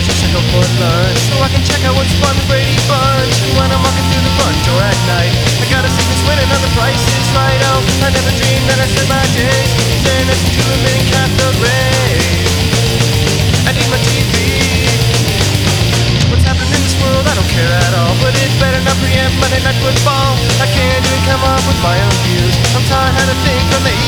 close to check for lunch So I can check out what's fun with Brady Bunch. When I'm walking through the front door at night I gotta see this winning on the price is right. Oh, I never dreamed that I'd spend my days Staring at to a cathode rays. I need my TV What's happening in this world, I don't care at all. But it better not preempt Monday Night Football. I can't even come up with my own views. I'm tired of think from the